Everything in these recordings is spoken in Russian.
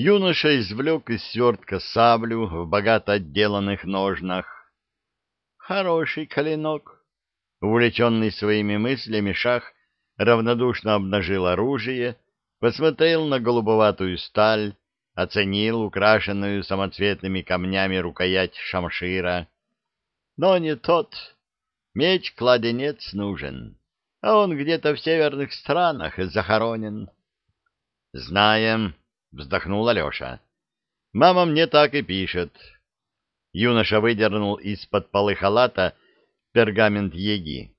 Юноша извлек из свертка саблю в богато отделанных ножнах. Хороший клинок. Увлеченный своими мыслями, шах равнодушно обнажил оружие, посмотрел на голубоватую сталь, оценил украшенную самоцветными камнями рукоять шамшира. Но не тот. Меч-кладенец нужен, а он где-то в северных странах захоронен. — Знаем, — вздохнул Алеша. — Мама мне так и пишет. Юноша выдернул из-под полы халата пергамент еги.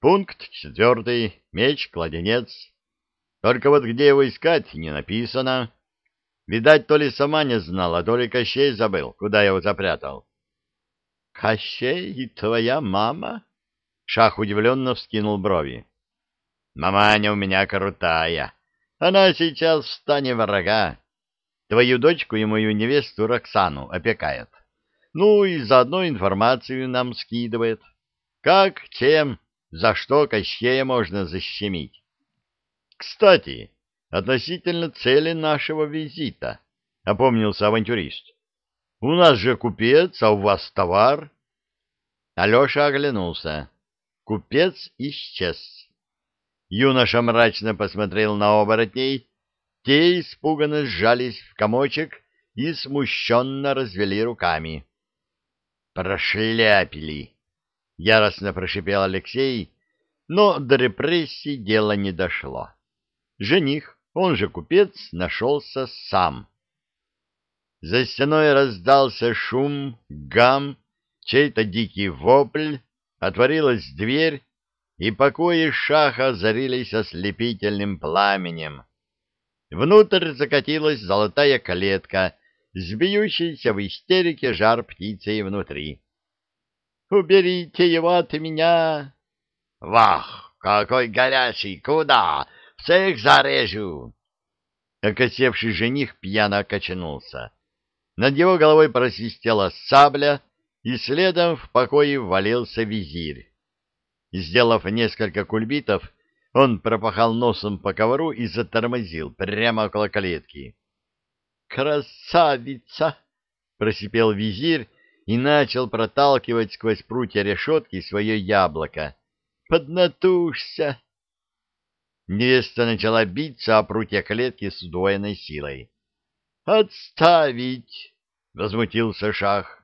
Пункт четвертый. Меч-кладенец. Только вот где его искать, не написано. Видать, то ли сама не знала, то ли Кощей забыл, куда его запрятал. — Кощей и твоя мама? Шах удивленно вскинул брови. — Маманя у меня крутая. Она сейчас в стане врага. Твою дочку и мою невесту Роксану опекает. Ну и заодно информацию нам скидывает. Как, чем, за что Кощея можно защемить. Кстати, относительно цели нашего визита, — опомнился авантюрист. — У нас же купец, а у вас товар. Алеша оглянулся. Купец исчез. Юноша мрачно посмотрел на оборотней, те испуганно сжались в комочек и смущенно развели руками. «Прошляпили!» — яростно прошипел Алексей, но до репрессий дело не дошло. Жених, он же купец, нашелся сам. За стеной раздался шум, гам, чей-то дикий вопль, отворилась дверь, и покои шаха зарились ослепительным пламенем. Внутрь закатилась золотая клетка с бьющейся в истерике жар птицей внутри. «Уберите его от меня!» «Вах, какой горячий! Куда? Всех зарежу!» Окосевший жених пьяно качнулся. Над его головой просвистела сабля, и следом в покое ввалился визирь. Сделав несколько кульбитов, он пропахал носом по ковру и затормозил прямо около калитки. «Красавица!» — просипел визирь и начал проталкивать сквозь прутья решетки свое яблоко. «Поднатужься!» Невеста начала биться о прутья клетки с удвоенной силой. «Отставить!» — возмутился Шах.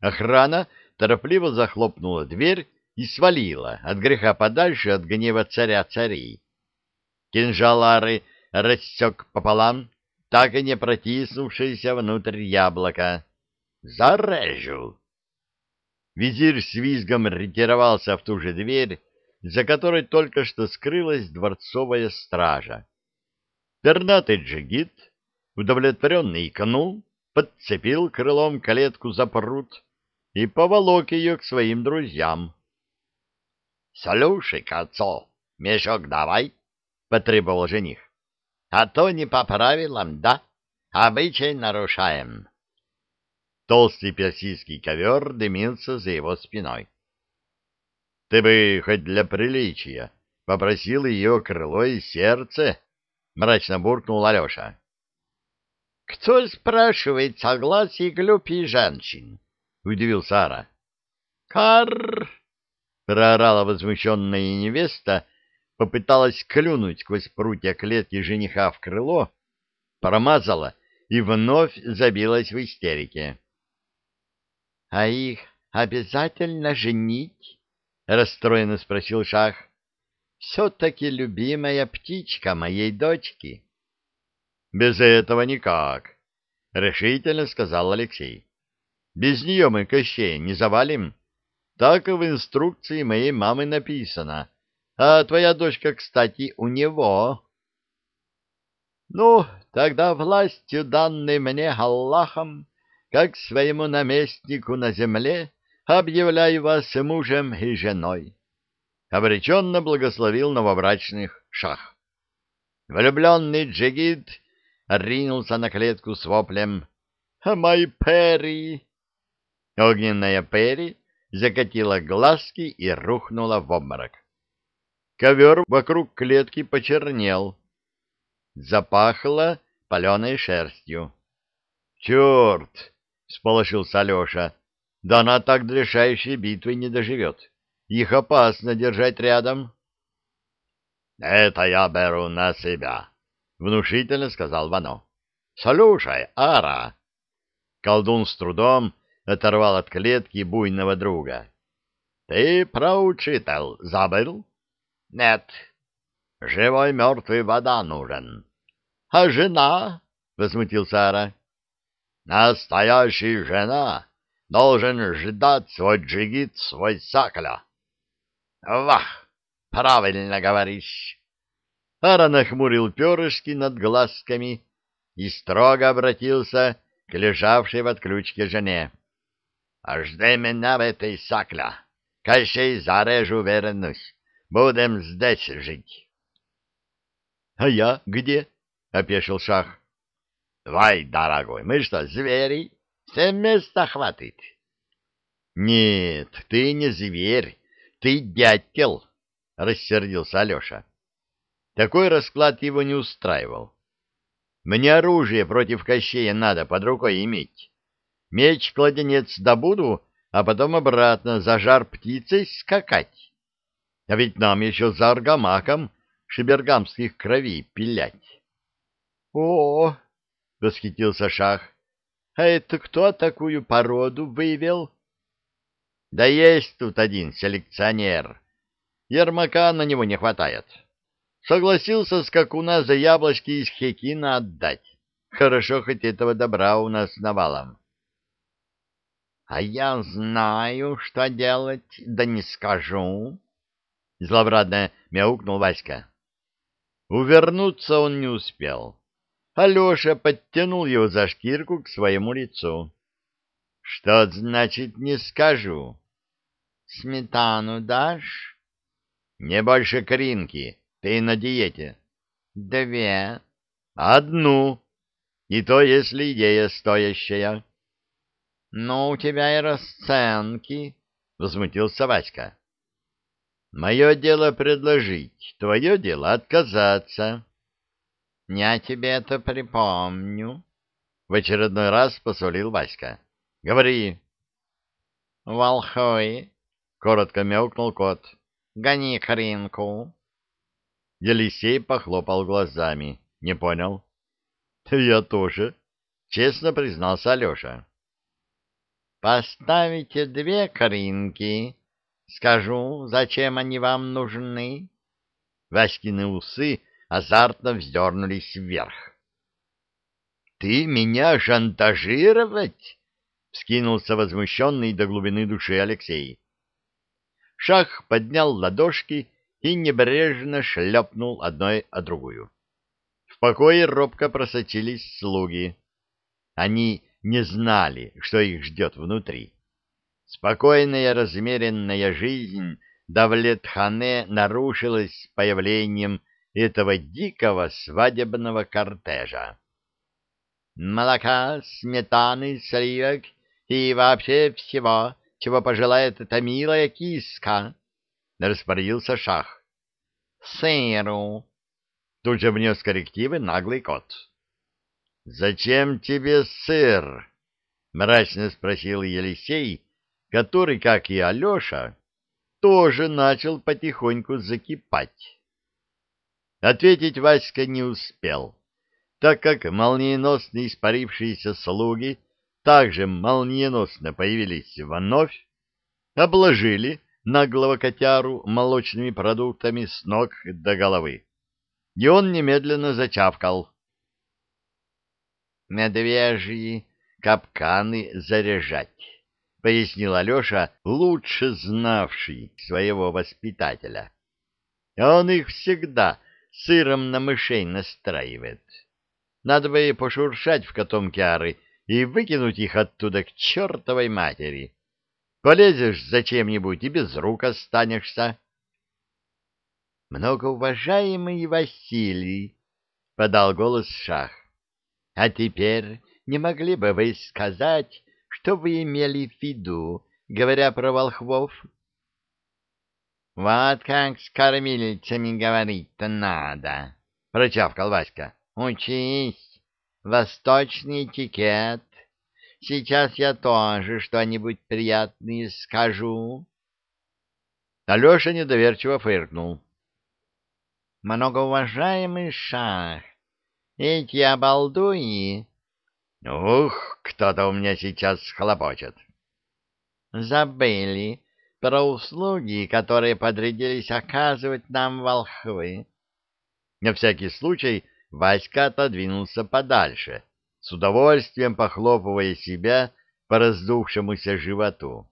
Охрана торопливо захлопнула дверь и свалила от греха подальше от гнева царя царей. Кинжалары рассек пополам, так и не протиснувшееся внутрь яблоко. «Зарежу!» Визирь с визгом ретировался в ту же дверь, за которой только что скрылась дворцовая стража. Пернатый джигит, удовлетворенный икнул, подцепил крылом калетку за пруд и поволок ее к своим друзьям. — Слушай, отцо, мешок давай, — потребовал жених. — А то не по правилам, да? Обычай нарушаем. Толстый персидский ковер дымился за его спиной. — Ты бы хоть для приличия попросил ее крыло и сердце, — мрачно буркнул Алеша. — Кто спрашивает согласие глупей женщин? — удивился Ара. — Карр! — проорала возмущенная невеста, попыталась клюнуть сквозь прутья клетки жениха в крыло, промазала и вновь забилась в истерике. — А их обязательно женить? — расстроенно спросил Шах. — Все-таки любимая птичка моей дочки. — без этого никак, — решительно сказал Алексей. Без нее мы Кощея не завалим. Так и в инструкции моей мамы написано. А твоя дочка, кстати, у него. Ну, тогда властью, данной мне Аллахом, как своему наместнику на земле, объявляю вас мужем и женой. Обреченно благословил новобрачных шах. Влюбленный джигит ринулся на клетку с воплем «Мой Перри!». Огненная Перри закатила глазки и рухнула в обморок. Ковер вокруг клетки почернел. Запахло паленой шерстью. — Черт! — сполошился Алеша. — Да она так до битвы не доживет. Их опасно держать рядом. — Это я беру на себя, — внушительно сказал Вано. — Слушай, Ара! Колдун с трудом оторвал от клетки буйного друга. — Ты про учитель забыл? — Нет. — Живой мертвый вода нужен. — А жена? — возмутился Ара. — Настоящая жена должен ждать свой джигит, свой сакля. — Вах! Правильно говоришь. Ара нахмурил перышки над глазками и строго обратился к лежавшей в отключке жене. — Жди меня в этой сакля. Кощей зарежу вернусь. Будем здесь жить. — А я где? — опешил Шах. — Вай, дорогой, мы что, звери? Все места хватит. — Нет, ты не зверь, ты дятел, — рассердился Алеша. Такой расклад его не устраивал. Мне оружие против Кощея надо под рукой иметь. Меч-кладенец добуду, а потом обратно за жар птицей скакать. А ведь нам еще за аргамаком шибергамских кровей пилять. — О! — восхитился Шах. — А это кто такую породу вывел? — Да есть тут один селекционер. Ермака на него не хватает. — Согласился скакуна за яблочки из Хекина отдать. Хорошо, хоть этого добра у нас навалом. — А я знаю, что делать, да не скажу. Зловрадно мяукнул Васька. Увернуться он не успел. Алеша подтянул его за шкирку к своему лицу. — Что значит «не скажу»? — Сметану дашь? — Не больше кринки. Ты на диете? Две. Одну. И то, если идея стоящая. Ну, у тебя и расценки, возмутился Васька. Мое дело предложить, твое дело отказаться. Я тебе это припомню. В очередной раз посолил Васька. Говори. Волхой, коротко мяукнул кот. Гони хринку. Елисей похлопал глазами. Не понял. Я тоже, честно признался Алеша. Поставите две коринки. Скажу, зачем они вам нужны. Васькины усы азартно вздернулись вверх. «Ты меня шантажировать?» — вскинулся возмущенный до глубины души Алексей. Шах поднял ладошки и небрежно шлепнул одной о другую. В покое робко просочились слуги. Они не знали, что их ждет внутри. Спокойная размеренная жизнь Давлет-хане нарушилась появлением этого дикого свадебного кортежа. Молока, сметаны, сливок и вообще всего, чего пожелает эта милая киска, — распорядился шах. — Сыру. Тут же внес коррективы наглый кот. — Зачем тебе сыр? — мрачно спросил Елисей, который, как и Алеша, тоже начал потихоньку закипать. Ответить Васька не успел, так как молниеносно испарившиеся слуги также молниеносно появились вновь, обложили наглого котяру молочными продуктами с ног до головы. И он немедленно зачавкал. «Медвежьи капканы заряжать», — пояснил Алеша, лучше знавший своего воспитателя. «Он их всегда сыром на мышей настраивает. Надо бы пошуршать в котомке ары и выкинуть их оттуда к чертовой матери» Полезешь зачем-нибудь и без рук останешься. — Многоуважаемый Василий, — подал голос Шах, — а теперь не могли бы вы сказать, что вы имели в виду, говоря про волхвов? — Вот как с кормилицами говорить-то надо, — прочавкал Васька. — Учись, восточный этикет. Сейчас я тоже что-нибудь приятное скажу. Алеша недоверчиво фыркнул. Многоуважаемый шах, эти обалдуи... Ух, кто-то у меня сейчас хлопочет. Забыли про услуги, которые подрядились оказывать нам волхвы. На всякий случай Васька отодвинулся подальше, с удовольствием похлопывая себя по раздувшемуся животу.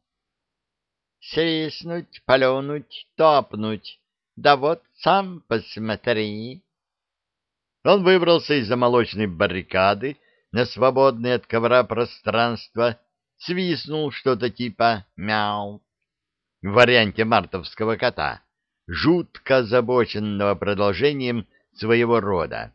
Свистнуть, паленуть, топнуть, да вот сам посмотри. Он выбрался из-за молочной баррикады на свободное от ковра пространство, свистнул что-то типа «мяу» в варианте мартовского кота, жутко озабоченного продолжением своего рода.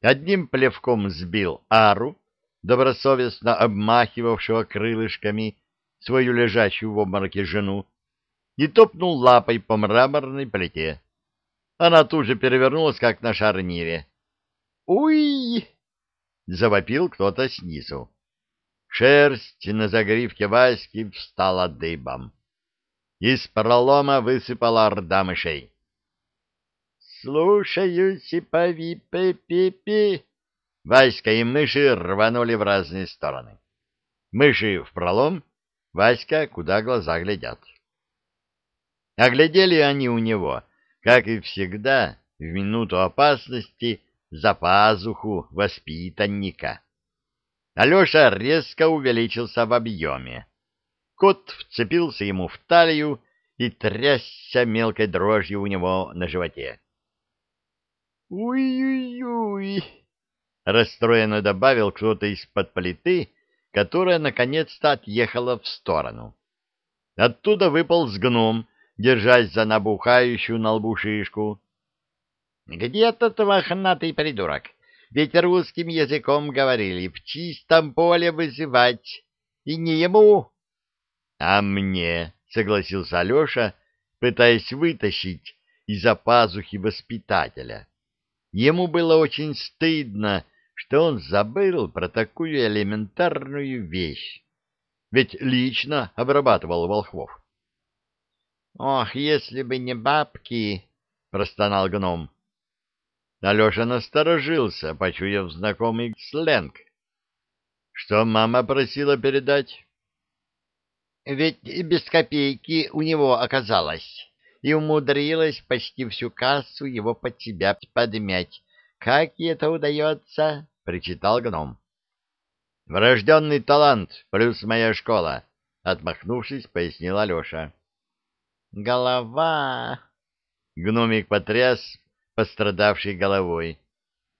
Одним плевком сбил ару, добросовестно обмахивавшего крылышками свою лежащую в обмороке жену, и топнул лапой по мраморной плите. Она тут же перевернулась, как на шарнире. «Уй!» — завопил кто-то снизу. Шерсть на загривке Васьки встала дыбом. Из пролома высыпала орда мышей. «Слушаюсь и пови-пи-пи-пи!» Васька и мыши рванули в разные стороны. Мыши в пролом, Васька куда глаза глядят. Оглядели они у него, как и всегда, в минуту опасности, за пазуху воспитанника. Алеша резко увеличился в объеме. Кот вцепился ему в талию и трясся мелкой дрожью у него на животе. «Уй-уй-уй!» — расстроенно добавил кто-то из-под плиты, которая наконец-то отъехала в сторону. Оттуда выпал с гном держась за набухающую на лбу шишку. — Где тот мохнатый придурок? Ведь русским языком говорили в чистом поле вызывать. И не ему. — А мне, — согласился Алеша, пытаясь вытащить из-за пазухи воспитателя. Ему было очень стыдно, что он забыл про такую элементарную вещь. Ведь лично обрабатывал волхвов. Ох, если бы не бабки, простонал гном. Алеша насторожился, почуяв знакомый сленг. Что мама просила передать? Ведь без копейки у него оказалось, и умудрилась почти всю кассу его под себя подмять. Как ей это удается? — причитал гном. — Врожденный талант плюс моя школа, — отмахнувшись, пояснил Алеша. Голова. Гномик потряс пострадавшей головой.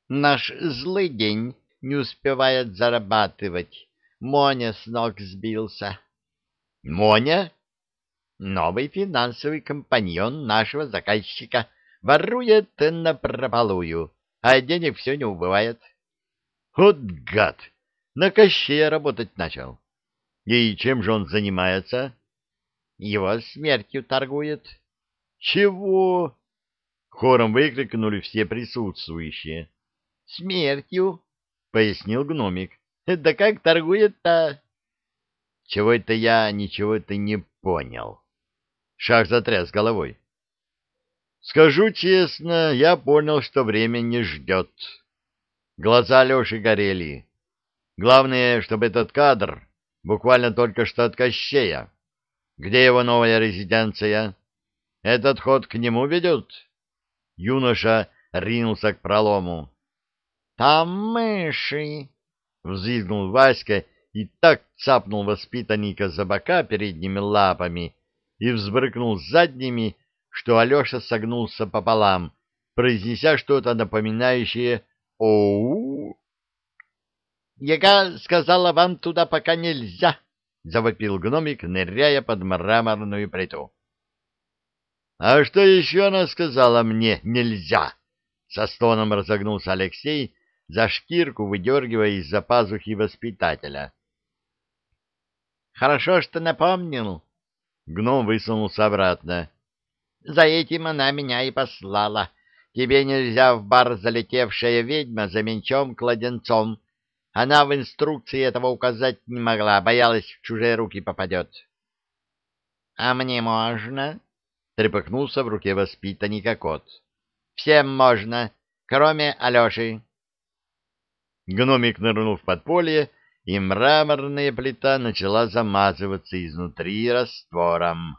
Наш злый день не успевает зарабатывать. Моня с ног сбился. Моня? Новый финансовый компаньон нашего заказчика. Ворует напропалую, а денег все не убывает. Вот гад! На Кощея работать начал. И чем же он занимается? Его смертью торгует. Чего? Хором выкрикнули все присутствующие. Смертью, пояснил гномик. Да как торгует-то? Чего это я ничего-то не понял. Шах затряс головой. Скажу честно, я понял, что время не ждет. Глаза Леши горели. Главное, чтобы этот кадр буквально только что от Кощея где его новая резиденция? Этот ход к нему ведет? Юноша ринулся к пролому. — Там мыши! — взвизгнул Васька и так цапнул воспитанника за бока передними лапами и взбрыкнул задними, что Алеша согнулся пополам, произнеся что-то напоминающее «Оу». «Яга сказала, вам туда пока нельзя», — завопил гномик, ныряя под мраморную плиту. — А что еще она сказала мне нельзя? — со стоном разогнулся Алексей, за шкирку выдергивая из-за пазухи воспитателя. — Хорошо, что напомнил. Гном высунулся обратно. — За этим она меня и послала. Тебе нельзя в бар залетевшая ведьма за менчом-кладенцом Она в инструкции этого указать не могла, боялась, в чужие руки попадет. — А мне можно? — трепыхнулся в руке воспитанника кот. — Всем можно, кроме Алеши. Гномик нырнул в подполье, и мраморная плита начала замазываться изнутри раствором.